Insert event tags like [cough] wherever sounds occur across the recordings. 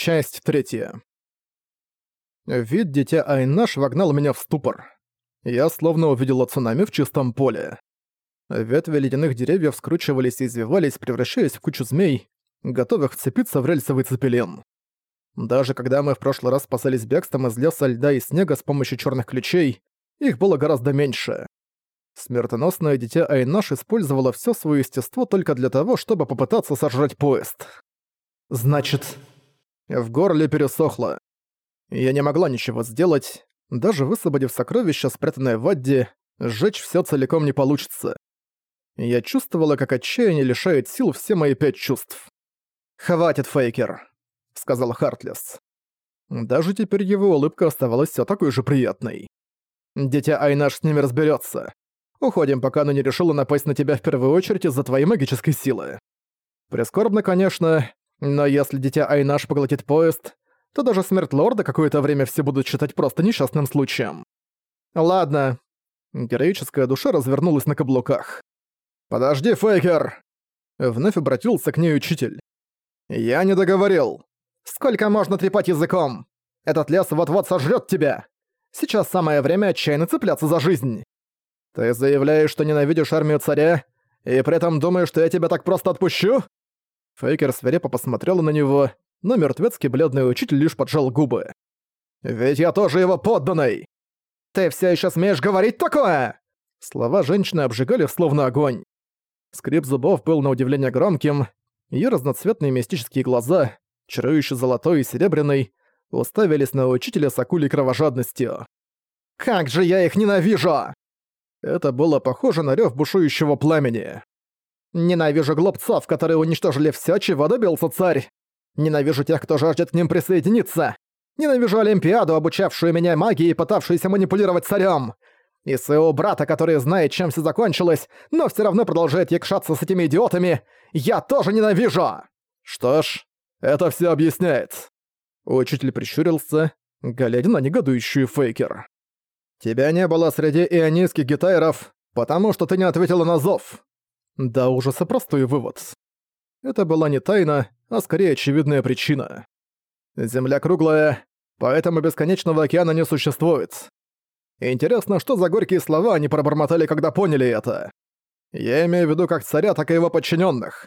Часть третья. Вид дитя Айнаш вогнал меня в ступор. Я словно увидел цунами в чистом поле. Ветви ледяных деревьев скручивались и извивались, превращаясь в кучу змей, готовых вцепиться в рельсовый цепелин. Даже когда мы в прошлый раз спасались бегством из леса льда и снега с помощью черных ключей, их было гораздо меньше. Смертоносное дитя Айнаш использовало все свое естество только для того, чтобы попытаться сожрать поезд. «Значит...» В горле пересохло. Я не могла ничего сделать. Даже высвободив сокровище, спрятанное в Адде, сжечь всё целиком не получится. Я чувствовала, как отчаяние лишает сил все мои пять чувств. «Хватит, Фейкер», — сказал Хартлес. Даже теперь его улыбка оставалась всё такой же приятной. «Дитя Айнаш с ними разберётся. Уходим, пока оно не решило напасть на тебя в первую очередь из-за твоей магической силы. Прискорбно, конечно, но если дитя Айнаш поглотит поезд, то даже смерть лорда какое-то время все будут считать просто несчастным случаем. Ладно. Героическая душа развернулась на каблуках. «Подожди, Фейкер!» Вновь обратился к ней учитель. «Я не договорил. Сколько можно трепать языком? Этот лес вот-вот сожрет тебя. Сейчас самое время отчаянно цепляться за жизнь. Ты заявляешь, что ненавидишь армию царя, и при этом думаешь, что я тебя так просто отпущу?» Фейкер свирепо посмотрела на него, но мертвецкий бледный учитель лишь поджал губы. «Ведь я тоже его подданный! Ты все еще смеешь говорить такое?» Слова женщины обжигали словно огонь. Скрип зубов был на удивление громким, ее разноцветные мистические глаза, чарующие золотой и серебряный, уставились на учителя с акулей кровожадностью. «Как же я их ненавижу!» Это было похоже на рёв бушующего пламени. Ненавижу глупцов, которые уничтожили всё, чего добился царь. Ненавижу тех, кто жаждет к ним присоединиться. Ненавижу Олимпиаду, обучавшую меня магии и пытавшуюся манипулировать царем. И своего брата, который знает, чем все закончилось, но все равно продолжает якшаться с этими идиотами, я тоже ненавижу! Что ж, это все объясняет. Учитель прищурился, глядя на негодующую Фейкер. Тебя не было среди ионийских гитайров, потому что ты не ответила на зов. Да ужаса простой вывод. Это была не тайна, а скорее очевидная причина. Земля круглая, поэтому бесконечного океана не существует. Интересно, что за горькие слова они пробормотали, когда поняли это. Я имею в виду как царя, так и его подчиненных.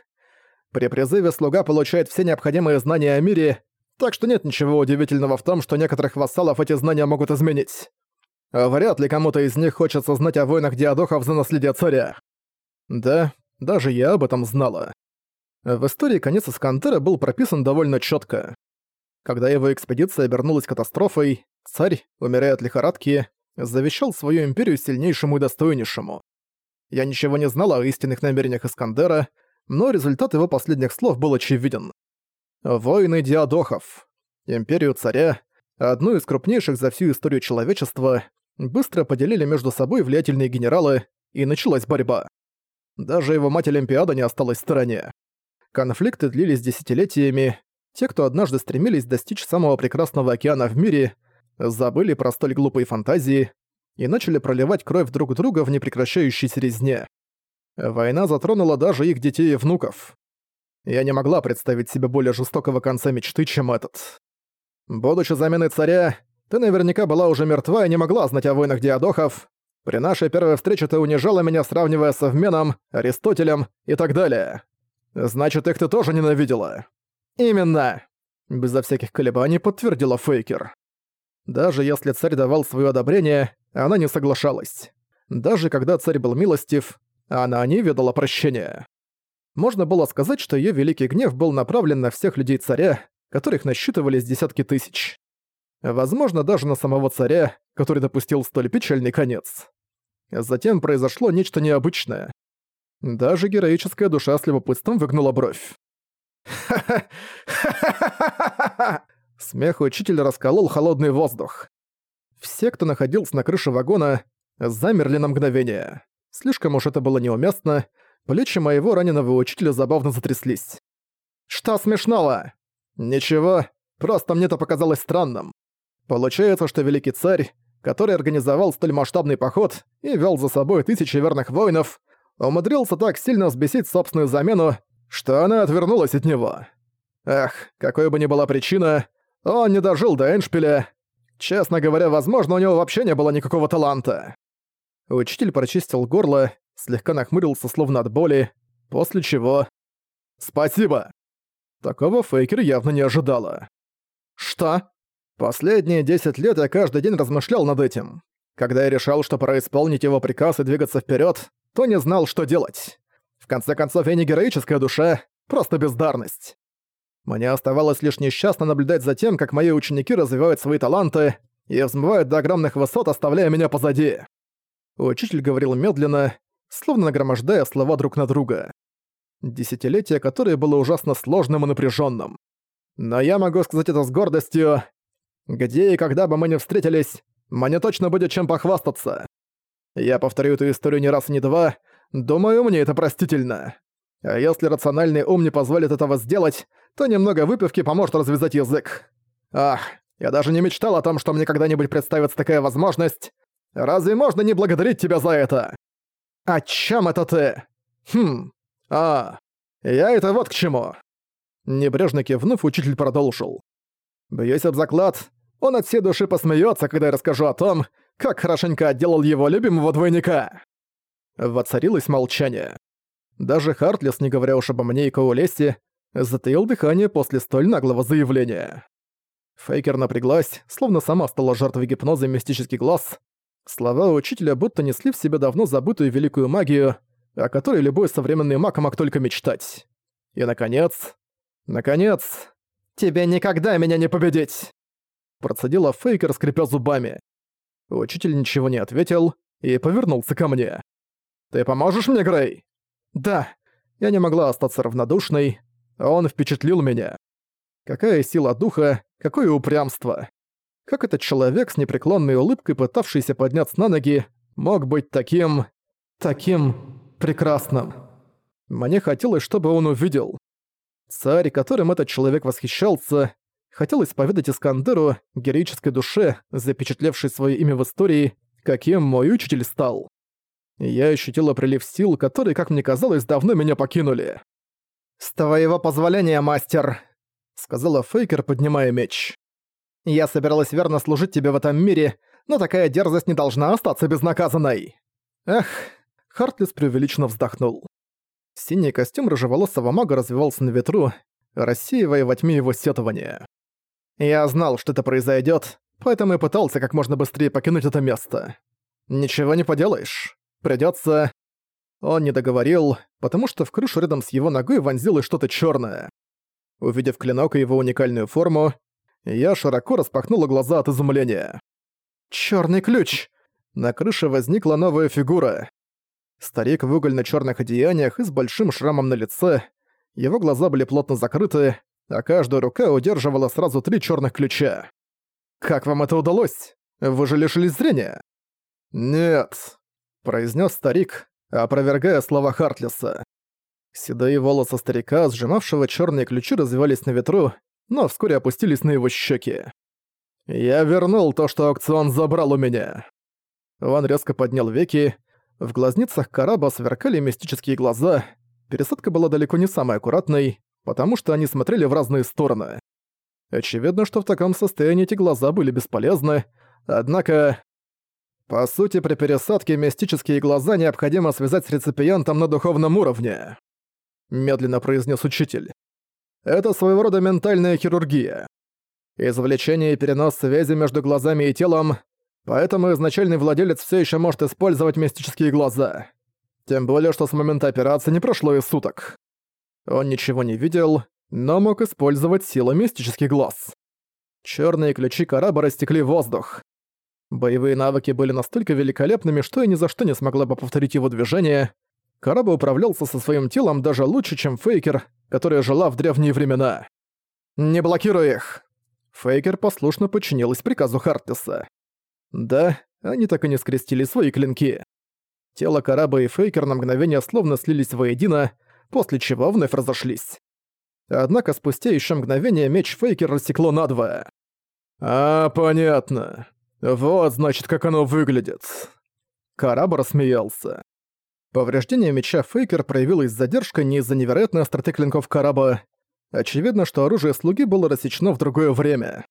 При призыве слуга получает все необходимые знания о мире, так что нет ничего удивительного в том, что некоторых вассалов эти знания могут изменить. Вряд ли кому-то из них хочется знать о войнах диадохов за наследие царя. Да, даже я об этом знала. В истории конец Искандера был прописан довольно четко. Когда его экспедиция обернулась катастрофой, царь, умирая от лихорадки, завещал свою империю сильнейшему и достойнейшему. Я ничего не знала о истинных намерениях Искандера, но результат его последних слов был очевиден. Войны диадохов. Империю царя, одну из крупнейших за всю историю человечества, быстро поделили между собой влиятельные генералы, и началась борьба. Даже его мать Олимпиада не осталась в стороне. Конфликты длились десятилетиями. Те, кто однажды стремились достичь самого прекрасного океана в мире, забыли про столь глупые фантазии и начали проливать кровь друг друга в непрекращающейся резне. Война затронула даже их детей и внуков. Я не могла представить себе более жестокого конца мечты, чем этот. Будучи заменой царя, ты наверняка была уже мертва и не могла знать о войнах диадохов, при нашей первой встрече ты унижала меня, сравнивая с Эвменом, Аристотелем и так далее. Значит, их ты тоже ненавидела. Именно. Безо всяких колебаний подтвердила Фейкер. Даже если царь давал свое одобрение, она не соглашалась. Даже когда царь был милостив, она не ведала прощения. Можно было сказать, что ее великий гнев был направлен на всех людей царя, которых насчитывались десятки тысяч. Возможно, даже на самого царя, который допустил столь печальный конец. Затем произошло нечто необычное. Даже героическая душа с любопытством выгнула бровь. [laughs] Смех учителя расколол холодный воздух. Все, кто находился на крыше вагона, замерли на мгновение. Слишком уж это было неуместно, плечи моего раненого учителя забавно затряслись. «Что смешного?» «Ничего, просто мне это показалось странным. Получается, что великий царь, который организовал столь масштабный поход и вел за собой тысячи верных воинов, умудрился так сильно взбесить собственную замену, что она отвернулась от него. Эх, какой бы ни была причина, он не дожил до Эншпиля. Честно говоря, возможно, у него вообще не было никакого таланта. Учитель прочистил горло, слегка нахмурился словно от боли, после чего... «Спасибо!» Такого Фейкер явно не ожидала. «Что?» Последние 10 лет я каждый день размышлял над этим. Когда я решал, что пора исполнить его приказ и двигаться вперед, то не знал, что делать. В конце концов, я не героическая душа, просто бездарность. Мне оставалось лишь несчастно наблюдать за тем, как мои ученики развивают свои таланты и взмывают до огромных высот, оставляя меня позади. Учитель говорил медленно, словно нагромождая слова друг на друга. Десятилетие, которое было ужасно сложным и напряженным. Но я могу сказать это с гордостью. Где и когда бы мы ни встретились, мне точно будет чем похвастаться. Я повторю эту историю не раз и не два, думаю, мне это простительно. А если рациональный ум не позволит этого сделать, то немного выпивки поможет развязать язык. Ах, я даже не мечтал о том, что мне когда-нибудь представится такая возможность. Разве можно не благодарить тебя за это? О чем это ты? Хм, а, я это вот к чему. Небрежно кивнув, учитель продолжил. Бьюсь об заклад, он от всей души посмеется, когда я расскажу о том, как хорошенько отделал его любимого двойника. Воцарилось молчание. Даже Хартлес, не говоря уж обо мне и Коулесе, затаил дыхание после столь наглого заявления. Фейкер напряглась, словно сама стала жертвой гипноза мистический глаз. Слова учителя будто несли в себе давно забытую великую магию, о которой любой современный маг мог только мечтать. И, наконец... Наконец... «Тебе никогда меня не победить!» Процедила Фейкер, скрипя зубами. Учитель ничего не ответил и повернулся ко мне. «Ты поможешь мне, Грей?» «Да». Я не могла остаться равнодушной. Он впечатлил меня. Какая сила духа, какое упрямство. Как этот человек с непреклонной улыбкой, пытавшийся подняться на ноги, мог быть таким... таким... прекрасным. Мне хотелось, чтобы он увидел. Царь, которым этот человек восхищался, хотелось поведать Искандеру, героической душе, запечатлевшей свое имя в истории, каким мой учитель стал. Я ощутила прилив сил, которые, как мне казалось, давно меня покинули. «С твоего позволения, мастер», — сказала Фейкер, поднимая меч. «Я собиралась верно служить тебе в этом мире, но такая дерзость не должна остаться безнаказанной». Эх, Хартлис преувеличенно вздохнул. Синий костюм рыжеволосого мага развивался на ветру, рассеивая во тьме его сетования. Я знал, что это произойдет, поэтому и пытался как можно быстрее покинуть это место. Ничего не поделаешь. Придётся... Он не договорил, потому что в крышу рядом с его ногой вонзилось что-то чёрное. Увидев клинок и его уникальную форму, я широко распахнула глаза от изумления. «Чёрный ключ!» На крыше возникла новая фигура. Старик в угольно-чёрных одеяниях и с большим шрамом на лице. Его глаза были плотно закрыты, а каждая рука удерживала сразу три чёрных ключа. «Как вам это удалось? Вы же лишились зрения?» «Нет», произнес старик, опровергая слова Хартлиса. Седые волосы старика, сжимавшего черные ключи, развивались на ветру, но вскоре опустились на его щеки. «Я вернул то, что аукцион забрал у меня». Он резко поднял веки, в глазницах Караба сверкали мистические глаза, пересадка была далеко не самой аккуратной, потому что они смотрели в разные стороны. Очевидно, что в таком состоянии эти глаза были бесполезны, однако... По сути, при пересадке мистические глаза необходимо связать с реципиентом на духовном уровне. Медленно произнес учитель. Это своего рода ментальная хирургия. Извлечение и перенос связи между глазами и телом, поэтому изначальный владелец все еще может использовать мистические глаза. Тем более, что с момента операции не прошло и суток. Он ничего не видел, но мог использовать силу мистических глаз. Черные ключи кораба растекли воздух. Боевые навыки были настолько великолепными, что я ни за что не смогла бы повторить его движение. Корабль управлялся со своим телом даже лучше, чем Фейкер, которая жила в древние времена. «Не блокируй их!» Фейкер послушно подчинилась приказу Хартлиса. Да, они так и не скрестили свои клинки. Тело Караба и Фейкер на мгновение словно слились воедино, после чего вновь разошлись. Однако спустя еще мгновение меч Фейкер рассекло надвое. «А, понятно. «Вот, значит, как оно выглядит». Караб рассмеялся. Повреждение меча Фейкер проявилось задержкой не из-за невероятной остроты клинков Караба, Очевидно, что оружие слуги было рассечено в другое время.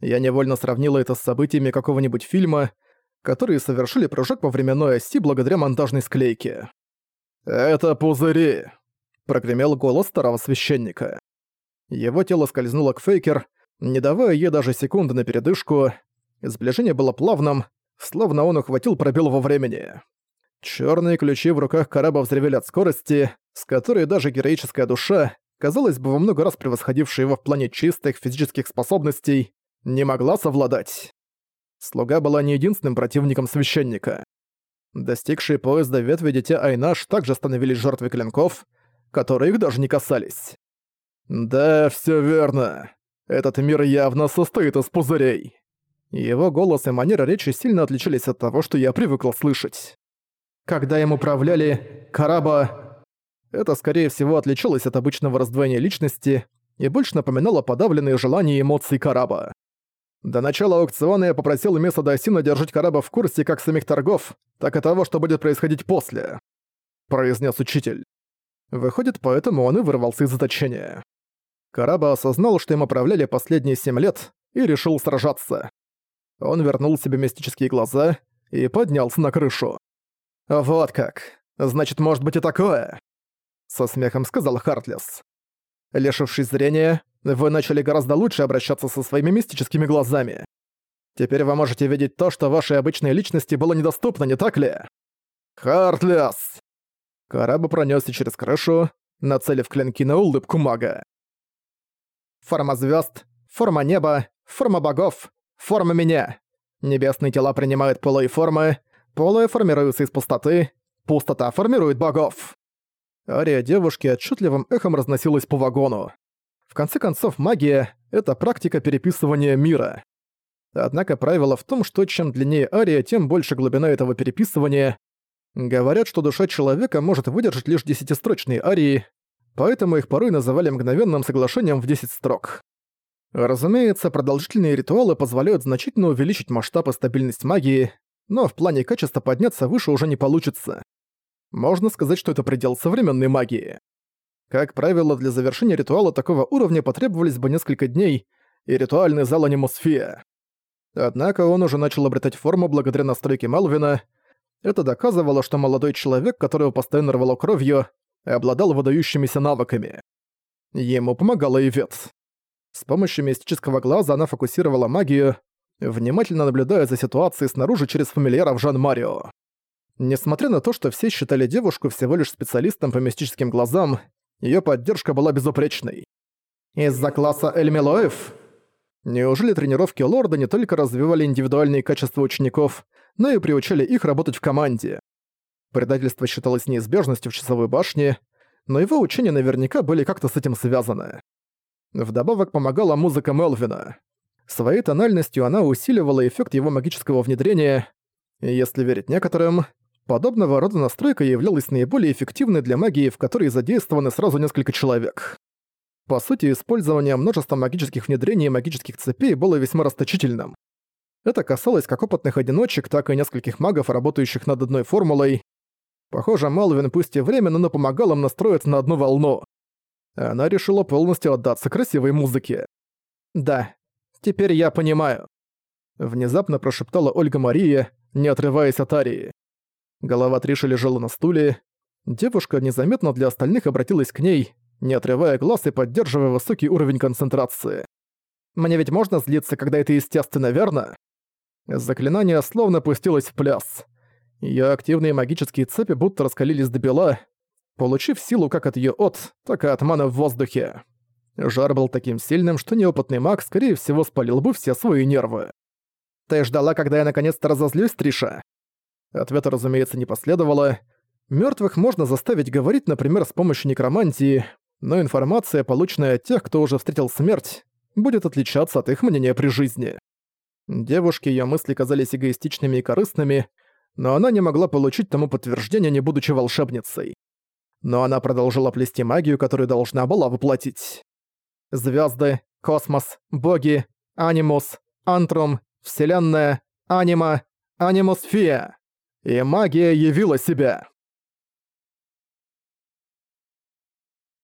Я невольно сравнила это с событиями какого-нибудь фильма, которые совершили прыжок по временной оси благодаря монтажной склейке. «Это пузыри!» — прогремел голос старого священника. Его тело скользнуло к Фейкер, не давая ей даже секунды на передышку. Сближение было плавным, словно он ухватил пробел во времени. Черные ключи в руках кораба взревели от скорости, с которой даже героическая душа, казалось бы, во много раз превосходившая его в плане чистых физических способностей, не могла совладать. Слуга была не единственным противником священника. Достигшие поезда ветви дитя Айнаш также становились жертвой клинков, которые их даже не касались. «Да, все верно. Этот мир явно состоит из пузырей». Его голос и манера речи сильно отличались от того, что я привыкла слышать. Когда им управляли Караба... Это, скорее всего, отличалось от обычного раздвоения личности и больше напоминало подавленные желания и эмоции Караба. До начала аукциона я попросил место Дайсина держать Караба в курсе как самих торгов, так и того, что будет происходить после», — произнес учитель. Выходит, поэтому он и вырвался из заточения. Караба осознал, что им управляли последние семь лет, и решил сражаться. Он вернул себе мистические глаза и поднялся на крышу. «Вот как. Значит, может быть и такое?» Со смехом сказал Хартлес. Лишившись зрения, вы начали гораздо лучше обращаться со своими мистическими глазами. Теперь вы можете видеть то, что вашей обычной личности было недоступно, не так ли? Хартлес! Корабль пронесся через крышу, нацелив клинки на улыбку мага форма звезд, форма неба, форма богов, форма меня. Небесные тела принимают полые формы, полые формируются из пустоты, пустота формирует богов. Ария девушки отчетливым эхом разносилась по вагону. Конце концов, магия — это практика переписывания мира. Однако правило в том, что чем длиннее ария, тем больше глубина этого переписывания. Говорят, что душа человека может выдержать лишь десятистрочные арии, поэтому их порой называли мгновенным соглашением в 10 строк. Разумеется, продолжительные ритуалы позволяют значительно увеличить масштаб и стабильность магии, но в плане качества подняться выше уже не получится. Можно сказать, что это предел современной магии. Как правило, для завершения ритуала такого уровня потребовались бы несколько дней, и ритуальный зал анимосфия. Однако он уже начал обретать форму благодаря настройке Малвина. Это доказывало, что молодой человек, которого постоянно рвало кровью, и обладал выдающимися навыками. Ему помогала Ивет. С помощью мистического глаза она фокусировала магию, внимательно наблюдая за ситуацией снаружи через фамильяров Жан-Марио. Несмотря на то, что все считали девушку всего лишь специалистом по мистическим глазам, её поддержка была безупречной. «Из-за класса Эльмилоев?» Неужели тренировки Лорда не только развивали индивидуальные качества учеников, но и приучали их работать в команде? Предательство считалось неизбежностью в часовой башне, но его учения наверняка были как-то с этим связаны. Вдобавок помогала музыка Мелвина. Своей тональностью она усиливала эффект его магического внедрения, и если верить некоторым, подобного рода настройка являлась наиболее эффективной для магии, в которой задействованы сразу несколько человек. По сути, использование множества магических внедрений и магических цепей было весьма расточительным. Это касалось как опытных одиночек, так и нескольких магов, работающих над одной формулой, Похоже, Малвин пусть и временно, но помогал им настроиться на одну волну. Она решила полностью отдаться красивой музыке. «Да, теперь я понимаю», — внезапно прошептала Ольга Мария, не отрываясь от Арии. Голова Триши лежала на стуле. Девушка незаметно для остальных обратилась к ней, не отрывая глаз и поддерживая высокий уровень концентрации. «Мне ведь можно злиться, когда это естественно, верно?» Заклинание словно пустилось в пляс. Её активные магические цепи будто раскалились до бела, получив силу как от её от, так и от маны в воздухе. Жар был таким сильным, что неопытный маг, скорее всего, спалил бы все свои нервы. «Ты ждала, когда я наконец-то разозлюсь, Триша?» Ответа, разумеется, не последовало. Мёртвых можно заставить говорить, например, с помощью некромантии, но информация, полученная от тех, кто уже встретил смерть, будет отличаться от их мнения при жизни. Девушке её мысли казались эгоистичными и корыстными, но она не могла получить тому подтверждение, не будучи волшебницей. Но она продолжила плести магию, которую должна была воплотить. Звезды, космос, боги, анимус, антрум, вселенная, анима, анимусфия. И магия явила себя.